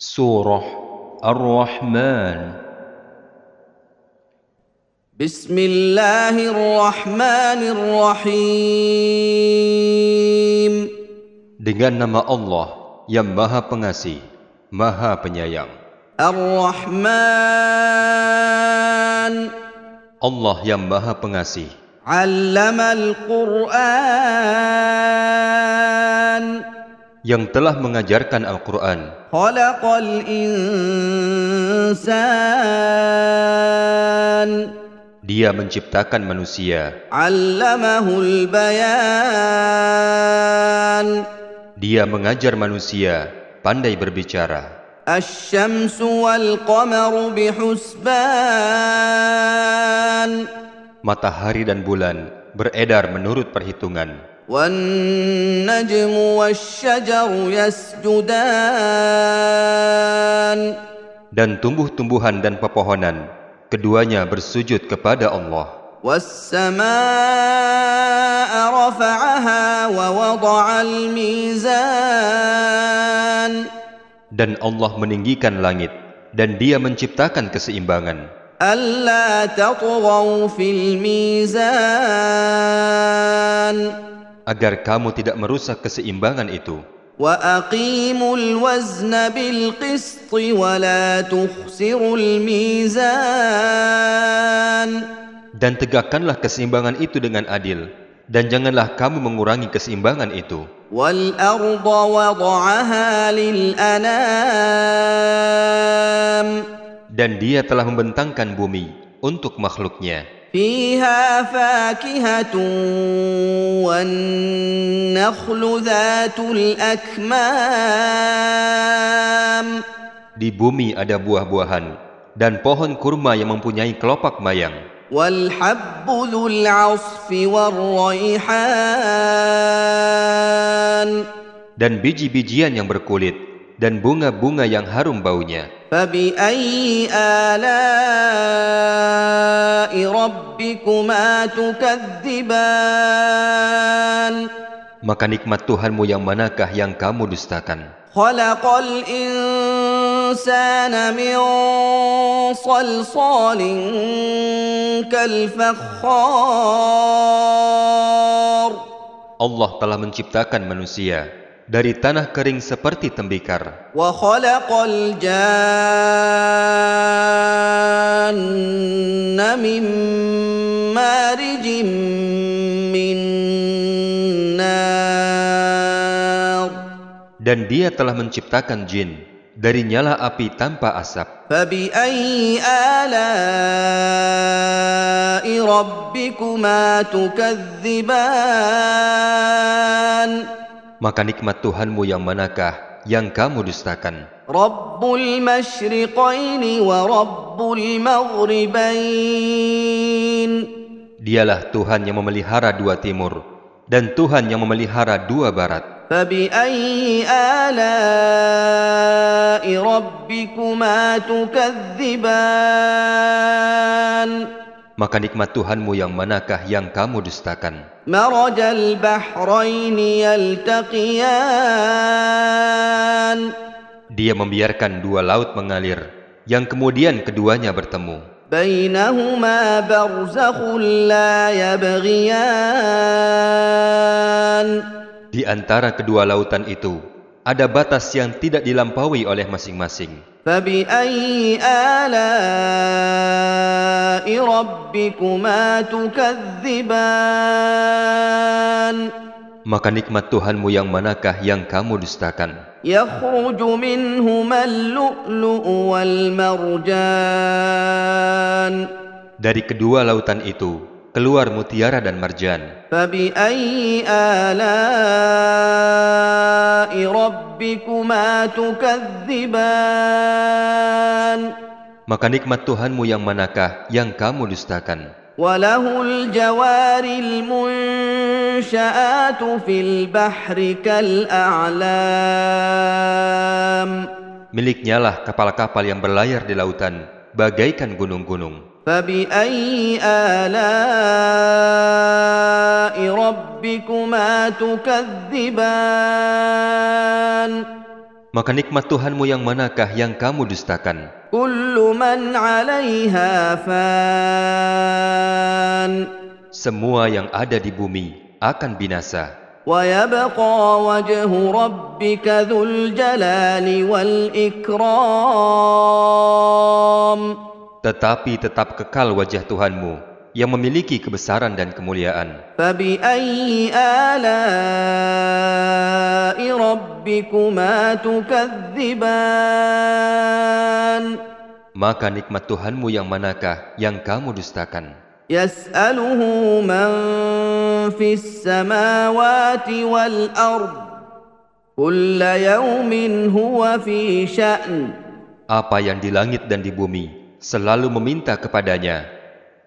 Surah Ar-Rahman Bismillahirrahmanirrahim Dengan nama Allah yang Maha Pengasih, Maha Penyayang. Ar-Rahman Allah yang Maha Pengasih. Al-Lam al-Qur'an yang telah mengajarkan Al-Quran. Dia menciptakan manusia. Dia mengajar manusia, pandai berbicara. Matahari dan bulan beredar menurut perhitungan. Dan tumbuh-tumbuhan dan pepohonan, keduanya bersujud kepada Allah. Dan Allah meninggikan langit, dan dia menciptakan keseimbangan. ألا تطغوا في الميزان Agar kamu tidak merusak keseimbangan itu وأقيموا الوزن بالقسط ولا تخسروا الميزان Dan tegakkanlah keseimbangan itu dengan adil Dan janganlah kamu mengurangi keseimbangan itu والأرض وضعها للأنام Dan dia telah membentangkan bumi untuk makhluknya فيها فاكهة والنخل ذات الأكمام Di bumi ada buah-buahan Dan pohon kurma yang mempunyai kelopak mayang والحب ذو العصف والريحان Dan biji-bijian yang berkulit Dan bunga-bunga yang harum baunya فبأي آلاء ربكما تكذبان Maka nikmat Tuhanmu yang manakah yang kamu dustakan خلق الإنسان من صلصال كالفخار Allah telah menciptakan manusia dari tanah kering seperti tembikar وخلق الجان من مارج من نار Dan dia telah menciptakan jin dari nyala api tanpa asap فبأي آلاء ربكما تكذبان Maka nikmat Tuhanmu yang manakah yang kamu dustakan رب المشرقين ورب المغربين Dialah Tuhan yang memelihara dua timur dan Tuhan yang memelihara dua barat فبأي آلاء ربكما تكذبان maka nikmat Tuhanmu yang manakah yang kamu dustakan? Marajal bahraini yaltaqiyan. Dia membiarkan dua laut mengalir, yang kemudian keduanya bertemu. Bainahuma barzakhun la yabghiyan. Di antara kedua lautan itu, ada batas yang tidak dilampaui oleh masing-masing. Maka nikmat Tuhanmu yang manakah yang kamu dustakan? Dari kedua lautan itu keluar mutiara dan marjan. Maka nikmat Tuhanmu yang manakah yang kamu dustakan? Miliknya lah kapal-kapal yang berlayar di lautan, bagaikan gunung-gunung. فباي الاء ربكما تكذبان Maka nikmat Tuhanmu yang manakah yang kamu dustakan? Kullu man 'alaiha fan. Semua yang ada di bumi akan binasa. Wa yabqa wajhu rabbika dzul jalali wal ikram. tetapi tetap kekal wajah Tuhanmu yang memiliki kebesaran dan kemuliaan. Maka nikmat Tuhanmu yang manakah yang kamu dustakan? Apa yang di langit dan di bumi, selalu meminta kepadanya.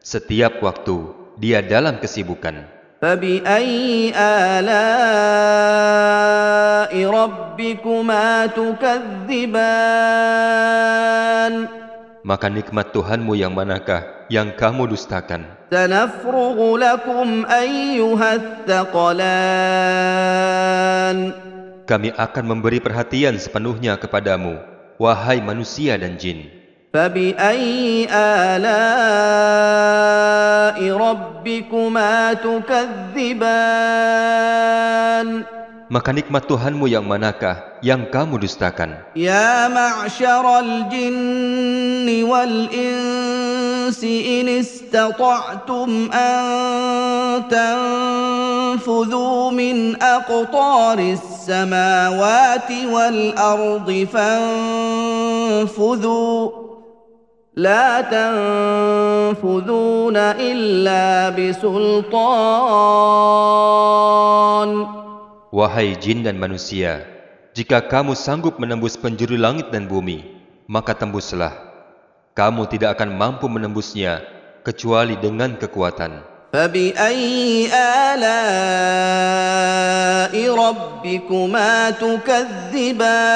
Setiap waktu dia dalam kesibukan. Maka nikmat Tuhanmu yang manakah yang kamu dustakan? Kami akan memberi perhatian sepenuhnya kepadamu, wahai manusia dan jin. فباي الاء ربكما تكذبان Maka nikmat Tuhanmu yang manakah yang kamu dustakan? Ya ma'syaral jinni wal insi in istata'tum an tanfudhu min aqtaris samawati wal ardi fanfudhu لا تنفذون إلا بسلطان Wahai jin dan manusia, jika kamu sanggup menembus penjuru langit dan bumi, maka tembuslah. Kamu tidak akan mampu menembusnya kecuali dengan kekuatan. فبأي آلاء ربكما تكذبان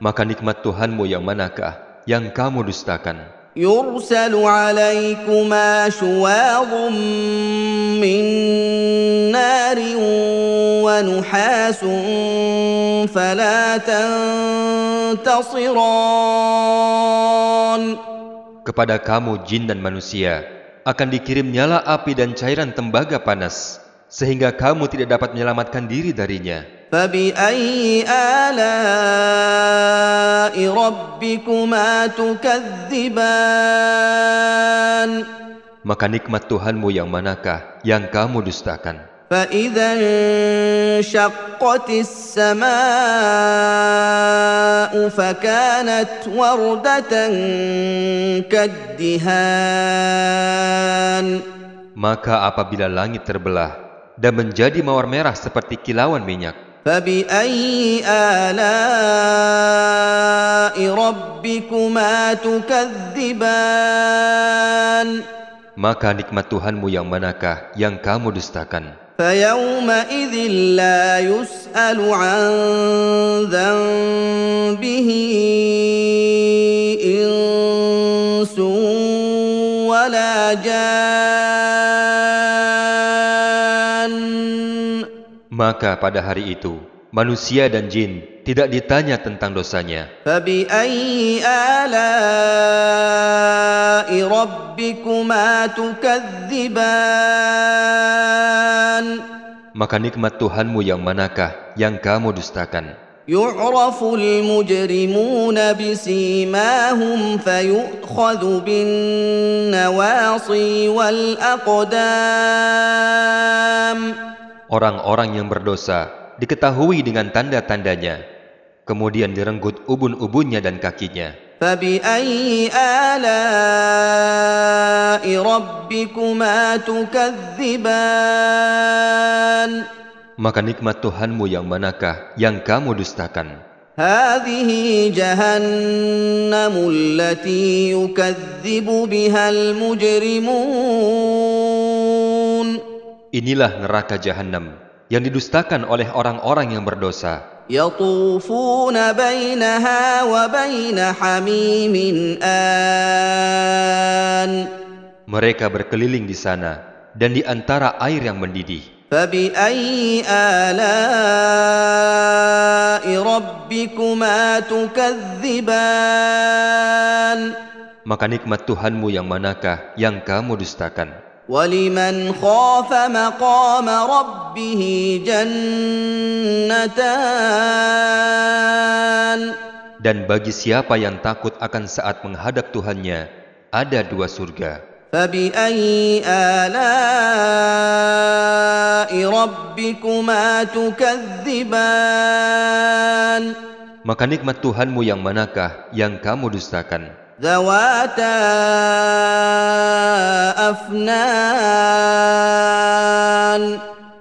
Maka nikmat Tuhanmu yang manakah yang kamu dustakan? يرسل عليكما شواظ من نار ونحاس فلا تنتصران Kepada kamu jin dan manusia akan dikirim nyala api dan cairan tembaga panas sehingga kamu tidak dapat menyelamatkan diri darinya. فبأي آلاء ربكما تكذبان Maka nikmat Tuhanmu yang manakah yang kamu dustakan? فإذا انشقت السماء فكانت وردة كالدهان Maka apabila langit terbelah dan menjadi mawar merah seperti kilauan minyak, فبأي آلاء ربكما تكذبان maka nikmat Tuhanmu yang manakah yang kamu dustakan? فيومئذ لا يسأل عن ذنبه إنس ولا جان Maka pada hari itu, manusia dan jin tidak ditanya tentang dosanya. فبأي آلاء ربكما تكذبان Maka nikmat Tuhanmu yang manakah yang kamu dustakan? يعرف المجرمون بسيماهم فيؤخذ بالنواصي والأقدام Orang-orang yang berdosa diketahui dengan tanda-tandanya, kemudian direnggut ubun-ubunnya dan kakinya. فبأي آلاء ربكما تكذبان Maka nikmat Tuhanmu yang manakah yang kamu dustakan? هذه جهنم التي يكذب بها المجرمون Inilah neraka jahanam yang didustakan oleh orang-orang yang berdosa. يطوفون بينها وبين حميم آن Mereka berkeliling di sana dan di antara air yang mendidih. فبأي آلاء ربكما تكذبان Maka nikmat Tuhanmu yang manakah yang kamu dustakan? ولمن خاف مقام ربه جنتان Dan bagi siapa yang takut akan saat menghadap Tuhannya, ada dua surga. فبأي آلاء ربكما تكذبان Maka nikmat Tuhanmu yang manakah yang kamu dustakan? ذواتا أفنان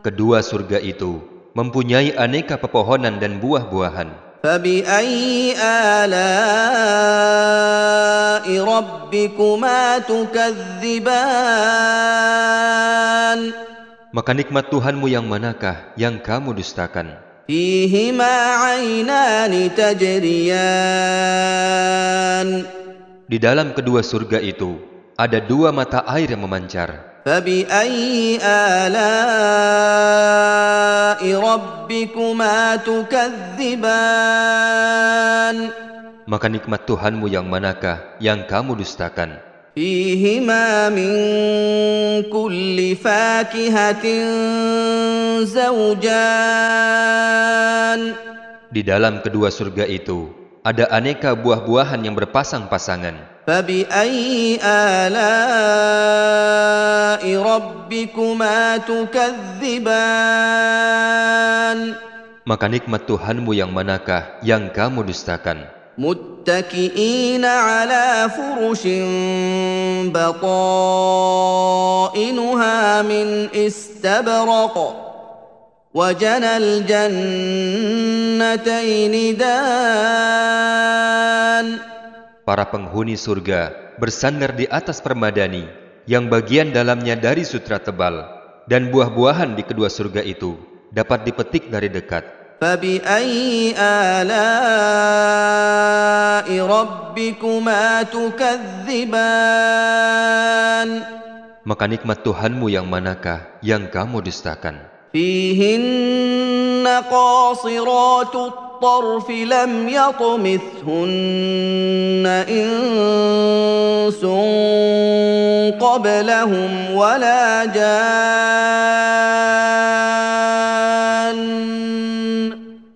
Kedua surga itu mempunyai aneka pepohonan dan buah-buahan. فبأي آلاء ربكما تكذبان Maka nikmat Tuhanmu yang manakah yang kamu dustakan? فيهما عينان تجريان Di dalam kedua surga itu ada dua mata air yang memancar. فبأي آلاء ربكما تكذبان Maka nikmat Tuhanmu yang manakah yang kamu dustakan? فيهما من كل فاكهة زوجان Di dalam kedua surga itu ada aneka buah-buahan yang berpasang-pasangan. فبأي آلاء ربكما تكذبان Maka nikmat Tuhanmu yang manakah yang kamu dustakan? متكئين على فرش بطائنها من استبرق وجنى الجنتين دان Para penghuni surga bersandar di atas permadani yang bagian dalamnya dari sutra tebal dan buah-buahan di kedua surga itu dapat dipetik dari dekat. فبأي آلاء ربكما تكذبان Maka nikmat Tuhanmu yang manakah yang kamu dustakan? فيهن قاصرات الطرف لم يطمثهن إنس قبلهم ولا جان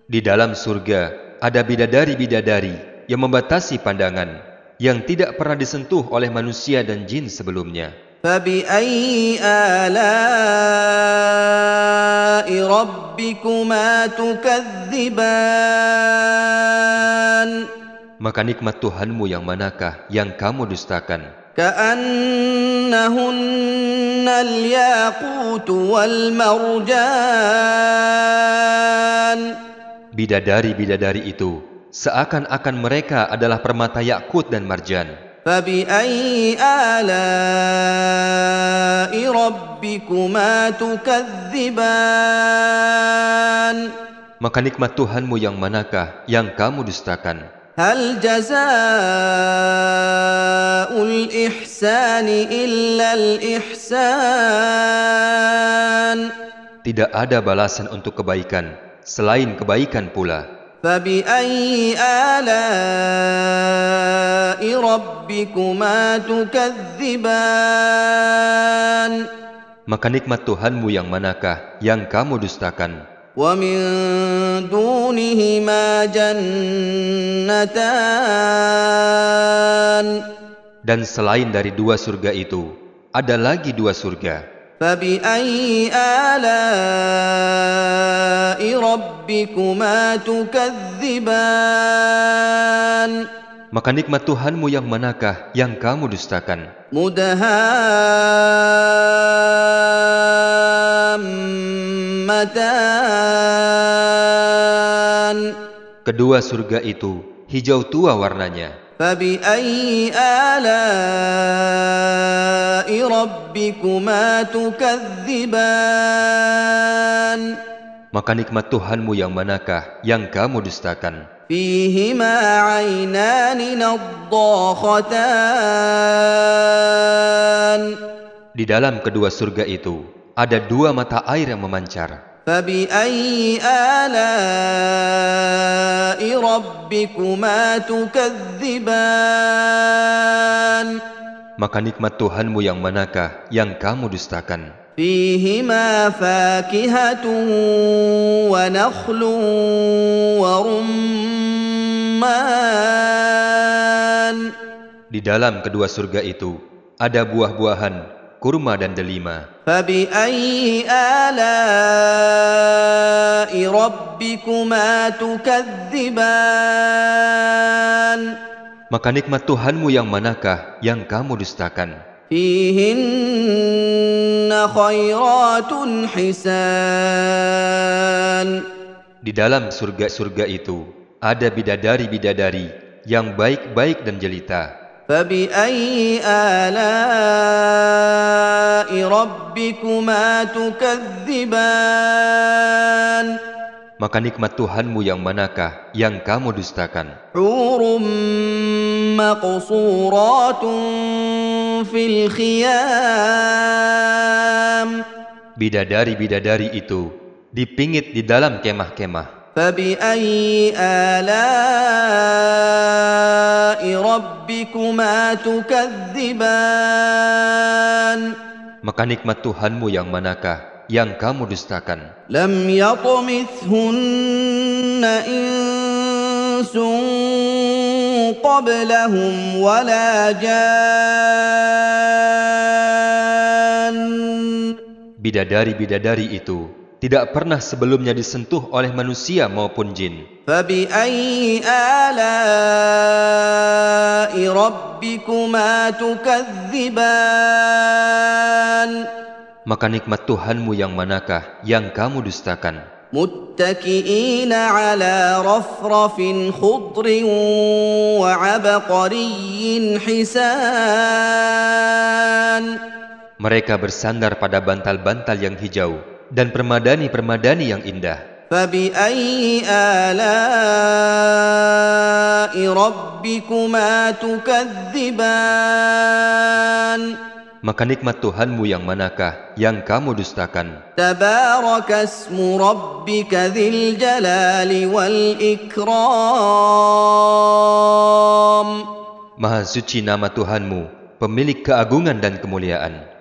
Di dalam surga ada bidadari-bidadari yang membatasi pandangan yang tidak pernah disentuh oleh manusia dan jin sebelumnya. فبأي آلاء ربكما تكذبان Maka nikmat Tuhanmu yang manakah yang kamu dustakan? كأنهن الياقوت والمرجان Bidadari-bidadari itu seakan-akan mereka adalah permata yakut dan marjan. فبأي آلاء ربكما تكذبان Maka nikmat Tuhanmu yang manakah yang kamu dustakan? هل جزاء الإحسان إلا الإحسان Tidak ada balasan untuk kebaikan selain kebaikan pula. فبأي آلاء ربكما تكذبان Maka nikmat Tuhanmu yang manakah yang kamu dustakan? ومن دونهما جنتان Dan selain dari dua surga itu, ada lagi dua surga. فبأي آلاء ربكما تكذبان Maka nikmat Tuhanmu yang manakah yang kamu dustakan? مدهامتان Kedua surga itu hijau tua warnanya. فبأي آلاء ربكما تكذبان Maka nikmat Tuhanmu yang manakah yang kamu dustakan? فيهما عينان نضاختان Di dalam kedua surga itu ada dua mata air yang memancar. فبأي آلاء ربكما تكذبان Maka nikmat Tuhanmu yang manakah yang kamu dustakan? فيهما فاكهة ونخل ورمان Di dalam kedua surga itu ada buah-buahan, kurma dan delima. Maka nikmat Tuhanmu yang manakah yang kamu dustakan? Di dalam surga-surga itu ada bidadari-bidadari yang baik-baik dan jelita. فبأي آلاء ربكما تكذبان Maka nikmat Tuhanmu yang manakah yang kamu dustakan? حور مقصورات في الخيام Bidadari-bidadari itu dipingit di dalam kemah-kemah. فبأي آلاء ربكما تكذبان Maka nikmat Tuhanmu yang manakah yang kamu dustakan? لم يطمثهن إنس قبلهم ولا جان Bidadari-bidadari itu tidak pernah sebelumnya disentuh oleh manusia maupun jin. فبأي آلاء ربكما تكذبان Maka nikmat Tuhanmu yang manakah yang kamu dustakan? متكئين على رفرف خضر وعبقري حسان Mereka bersandar pada bantal-bantal yang hijau dan permadani-permadani yang indah. فبأي آلاء ربكما تكذبان Maka nikmat Tuhanmu yang manakah yang kamu dustakan? تبارك اسم ربك ذي الجلال والإكرام Maha suci nama Tuhanmu, pemilik keagungan dan kemuliaan.